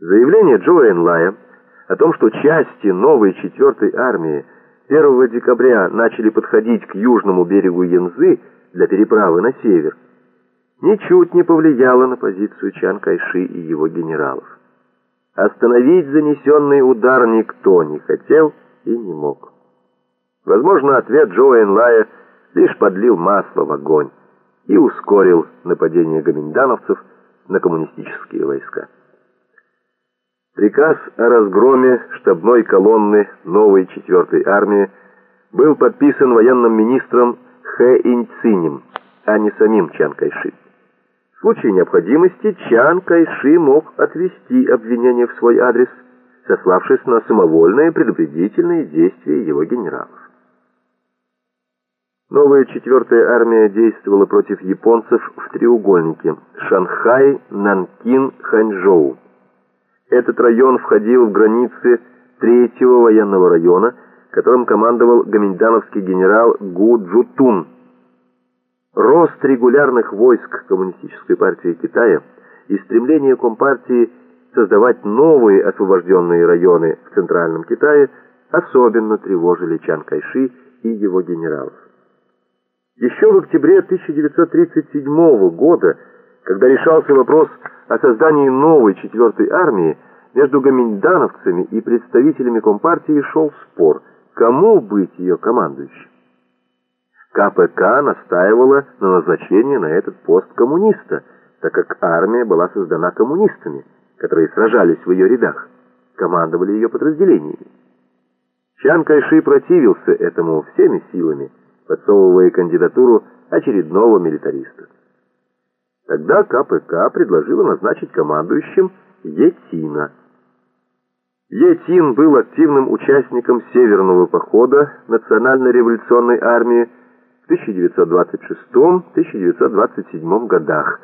Заявление Джо Энлая о том, что части новой 4-й армии 1 декабря начали подходить к южному берегу Янзы для переправы на север, ничуть не повлияло на позицию Чан Кайши и его генералов. Остановить занесенный удар никто не хотел и не мог. Возможно, ответ Джо Энлая лишь подлил масло в огонь и ускорил нападение гоминдановцев на коммунистические войска. Приказ о разгроме штабной колонны новой 4-й армии был подписан военным министром Хэ Иньцинем, а не самим Чан Кайши. В случае необходимости Чан Кайши мог отвести обвинение в свой адрес, сославшись на самовольные предупредительные действия его генералов. Новая 4-я армия действовала против японцев в треугольнике Шанхай, Нанкин, Ханчжоу. Этот район входил в границы третьего военного района, которым командовал гоминдановский генерал Гу Джутун. Рост регулярных войск Коммунистической партии Китая и стремление Компартии создавать новые освобожденные районы в Центральном Китае особенно тревожили Чан Кайши и его генералов. Еще в октябре 1937 года, когда решался вопрос о создании новой четвертой армии, между гоминдановцами и представителями Компартии шел спор, кому быть ее командующим. КПК настаивала на назначении на этот пост коммуниста, так как армия была создана коммунистами, которые сражались в ее рядах, командовали ее подразделениями. Чан Кайши противился этому всеми силами, подсовывая кандидатуру очередного милитариста. Тогда КПК предложила назначить командующим Етина. Етин был активным участником Северного похода Национально-революционной армии в 1926-1927 годах,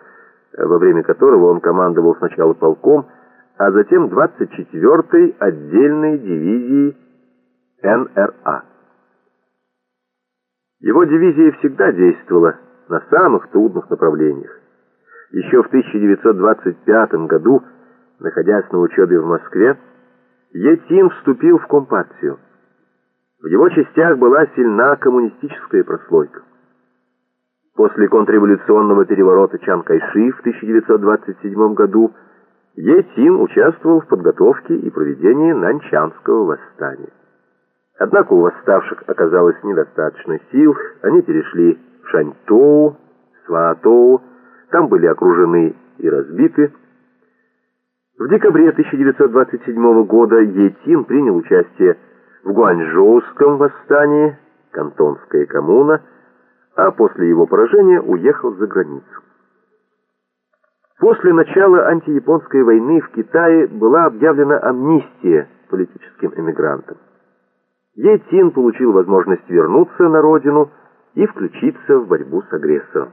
во время которого он командовал сначала полком, а затем 24-й отдельной дивизией НРА. Его дивизия всегда действовала на самых трудных направлениях. Еще в 1925 году, находясь на учебе в Москве, Етин вступил в Компартию. В его частях была сильна коммунистическая прослойка. После контрреволюционного переворота Чан Кайши в 1927 году Етин участвовал в подготовке и проведении Нанчанского восстания. Однако у восставших оказалось недостаточно сил, они перешли в Шаньтоу, Сваатоу, там были окружены и разбиты. В декабре 1927 года Етин принял участие в Гуанчжоуском восстании, Кантонская коммуна, а после его поражения уехал за границу. После начала антияпонской войны в Китае была объявлена амнистия политическим эмигрантам. Етин получил возможность вернуться на родину и включиться в борьбу с агрессором.